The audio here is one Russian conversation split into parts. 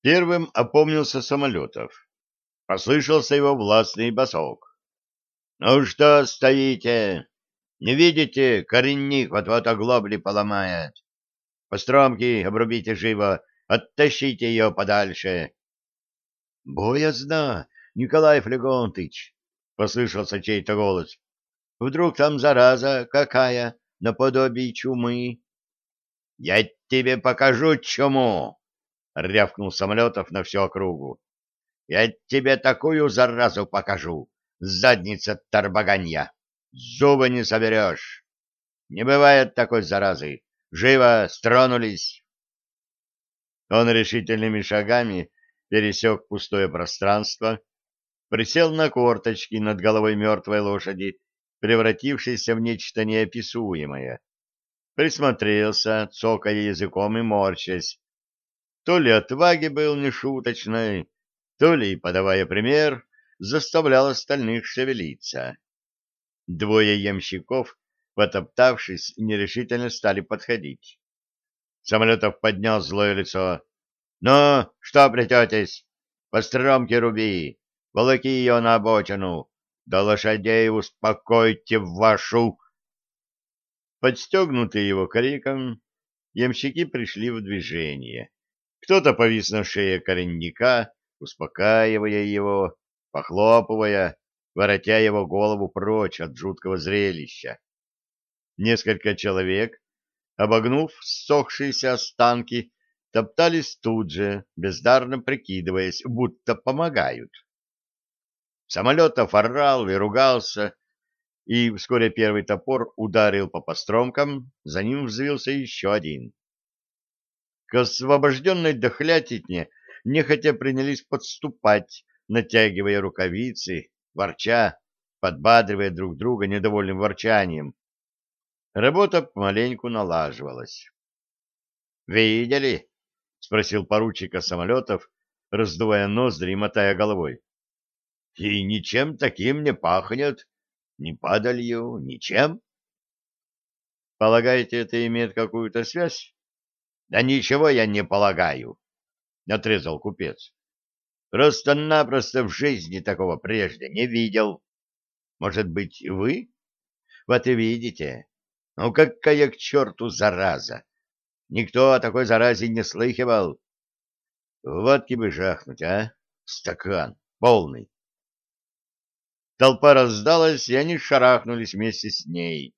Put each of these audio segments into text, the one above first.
Первым опомнился самолетов. Послышался его властный босок. — Ну что стоите? Не видите, коренник вот-вот оглобли поломает. Постромки обрубите живо, оттащите ее подальше. — Боязно, Николай Флегонтыч, — послышался чей-то голос. — Вдруг там зараза какая, наподобие чумы? — Я тебе покажу чуму! — рявкнул самолетов на всю округу. — Я тебе такую заразу покажу, задница торбаганья! Зубы не соберешь! Не бывает такой заразы! Живо стронулись! Он решительными шагами пересек пустое пространство, присел на корточки над головой мертвой лошади, превратившейся в нечто неописуемое присмотрелся, цокая языком и морщась. То ли отваги был нешуточной, то ли, подавая пример, заставлял остальных шевелиться. Двое ямщиков, потоптавшись, нерешительно стали подходить. Самолетов поднял злое лицо. — Ну, что плететесь? По стромке руби, волоки ее на обочину, да лошадей успокойте вашу... Подстегнутые его криком, ямщики пришли в движение. Кто-то повис на шее коренника, успокаивая его, похлопывая, воротя его голову прочь от жуткого зрелища. Несколько человек, обогнув ссохшиеся останки, топтались тут же, бездарно прикидываясь, будто помогают. Самолетов орал и ругался, и вскоре первый топор ударил по постромкам, за ним взвился еще один. К освобожденной дохлятине нехотя принялись подступать, натягивая рукавицы, ворча, подбадривая друг друга недовольным ворчанием. Работа помаленьку налаживалась. «Видели?» — спросил поручика самолетов, раздувая ноздри и мотая головой. «И ничем таким не пахнет ни падалью, ничем. Полагаете, это имеет какую-то связь? Да ничего я не полагаю, отрезал купец. Просто-напросто в жизни такого прежде не видел. Может быть, вы? Вот и видите. Ну, какая к черту зараза! Никто о такой заразе не слыхивал. Водки бы жахнуть, а? Стакан полный. Толпа раздалась, и они шарахнулись вместе с ней.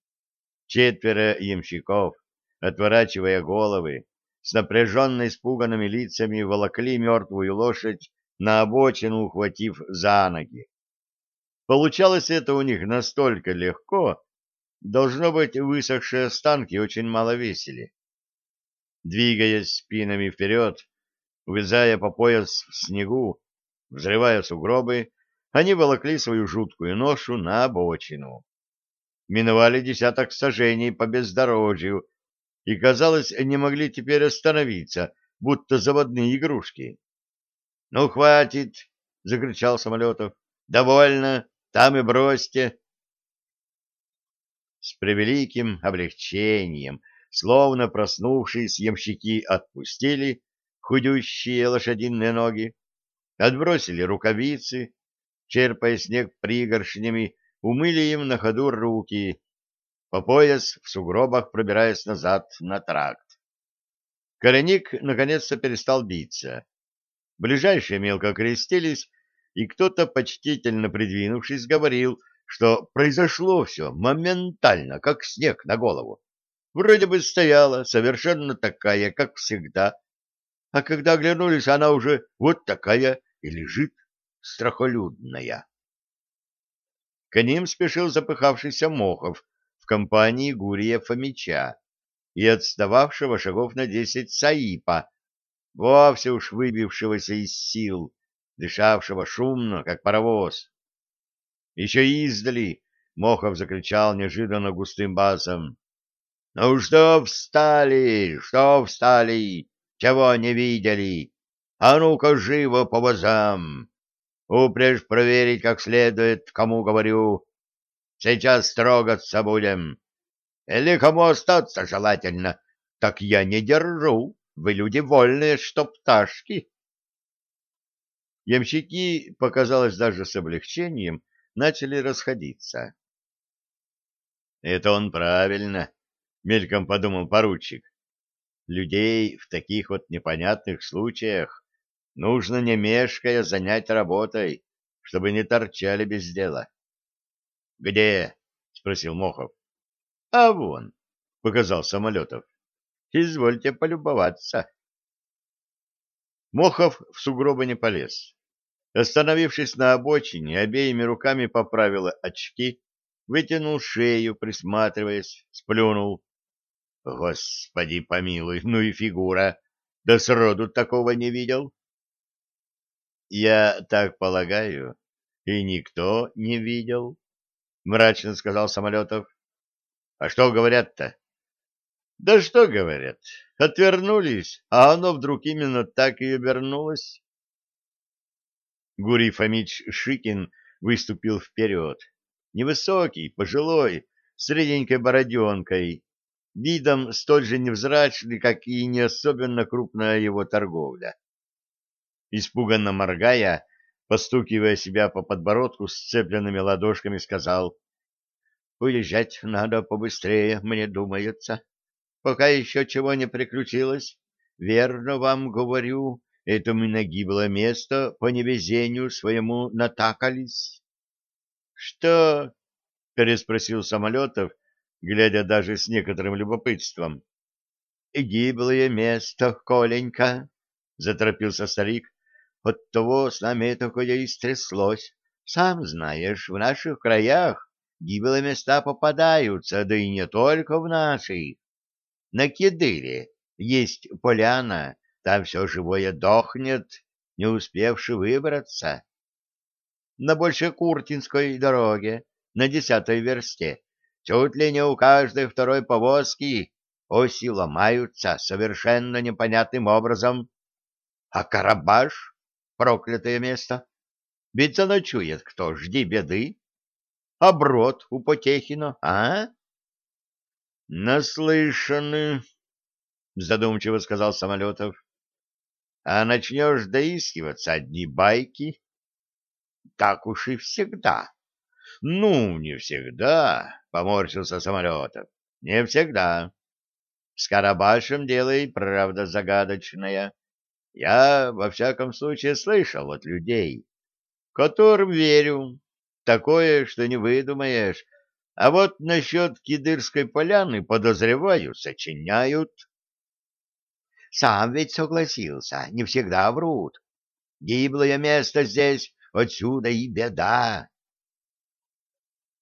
Четверо ямщиков, отворачивая головы, с напряженно испуганными лицами волокли мертвую лошадь на обочину, ухватив за ноги. Получалось это у них настолько легко, должно быть, высохшие останки очень мало весили. Двигаясь спинами вперед, увязая по пояс в снегу, взрывая сугробы, они волокли свою жуткую ношу на обочину. Миновали десяток сажений по бездорожью и, казалось, не могли теперь остановиться, будто заводные игрушки. — Ну, хватит! — закричал Самолетов. — Довольно! Там и бросьте! С превеликим облегчением, словно проснувшись, ямщики отпустили худющие лошадиные ноги, отбросили рукавицы, черпая снег пригоршнями, умыли им на ходу руки, по пояс в сугробах пробираясь назад на тракт. Коренник наконец-то перестал биться. Ближайшие мелко крестились, и кто-то, почтительно придвинувшись, говорил, что произошло все моментально, как снег на голову. Вроде бы стояла совершенно такая, как всегда, а когда оглянулись, она уже вот такая и лежит страхолюдная. К ним спешил запыхавшийся Мохов компании Гурия Фомича и отстававшего шагов на десять Саипа, вовсе уж выбившегося из сил, дышавшего шумно, как паровоз. Еще издали Мохов закричал неожиданно густым басом. — Ну что встали? Что встали? Чего не видели? А ну-ка живо по вазам! Упрежь проверить как следует, кому говорю. Сейчас строгаться будем. Или кому остаться желательно, так я не держу. Вы люди вольные, что пташки. Ямщики, показалось даже с облегчением, начали расходиться. «Это он правильно», — мельком подумал поручик. «Людей в таких вот непонятных случаях нужно, не мешкая, занять работой, чтобы не торчали без дела». «Где?» — спросил Мохов. «А вон», — показал Самолетов. «Извольте полюбоваться». Мохов в сугробы не полез. Остановившись на обочине, обеими руками поправил очки, вытянул шею, присматриваясь, сплюнул. Господи помилуй, ну и фигура! Да сроду такого не видел. Я так полагаю, и никто не видел, — мрачно сказал Самолетов. А что говорят-то? Да что говорят? Отвернулись, а оно вдруг именно так и обернулось. Гурий Фомич Шикин выступил вперед. Невысокий, пожилой, с бороденкой, видом столь же невзрачный, как и не особенно крупная его торговля. Испуганно моргая, постукивая себя по подбородку сцепленными ладошками, сказал, «Уезжать надо побыстрее, мне думается» пока еще чего не приключилось. Верно вам говорю, это мы на место по невезению своему натакались. — Что? — переспросил Самолетов, глядя даже с некоторым любопытством. — Гиблое место, Коленька, — заторопился старик. — От того с нами такое и стряслось. Сам знаешь, в наших краях гиблые места попадаются, да и не только в наших. На Кедыре есть поляна, там все живое дохнет, не успевши выбраться. На Большекуртинской дороге, на десятой версте, чуть ли не у каждой второй повозки оси ломаются совершенно непонятным образом. А Карабаш — проклятое место. Ведь заночует кто, жди беды. А брод у Потехина, а? — Наслышаны, — задумчиво сказал Самолетов. — А начнешь доискиваться одни байки? — Так уж и всегда. — Ну, не всегда, — поморщился Самолетов. — Не всегда. С Карабашем дело и правда загадочное. Я, во всяком случае, слышал от людей, которым верю. Такое, что не выдумаешь, а вот насчет Кидырской поляны, подозреваю, сочиняют. Сам ведь согласился, не всегда врут. Гиблое место здесь, отсюда и беда.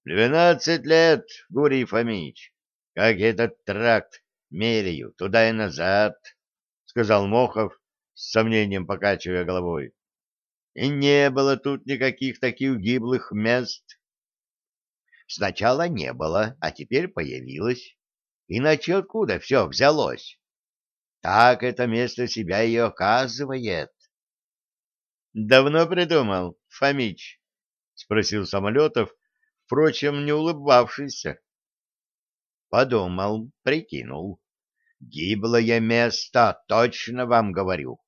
Двенадцать лет, Гурий Фомич, как этот тракт меряю туда и назад, — сказал Мохов, с сомнением покачивая головой. И не было тут никаких таких гиблых мест. Сначала не было, а теперь появилось. Иначе откуда все взялось? Так это место себя и оказывает. — Давно придумал, Фомич? — спросил Самолетов, впрочем, не улыбавшийся. — Подумал, прикинул. Гиблое место, точно вам говорю.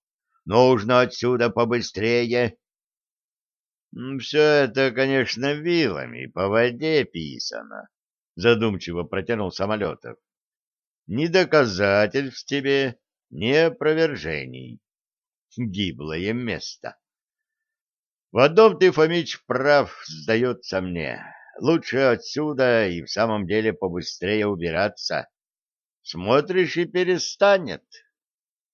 Нужно отсюда побыстрее все это, конечно, вилами по воде писано, задумчиво протянул Самолетов. Ни доказательств тебе, ни опровержений. Гиблое место. В одном ты, Фомич, прав, сдается мне. Лучше отсюда и в самом деле побыстрее убираться. Смотришь и перестанет.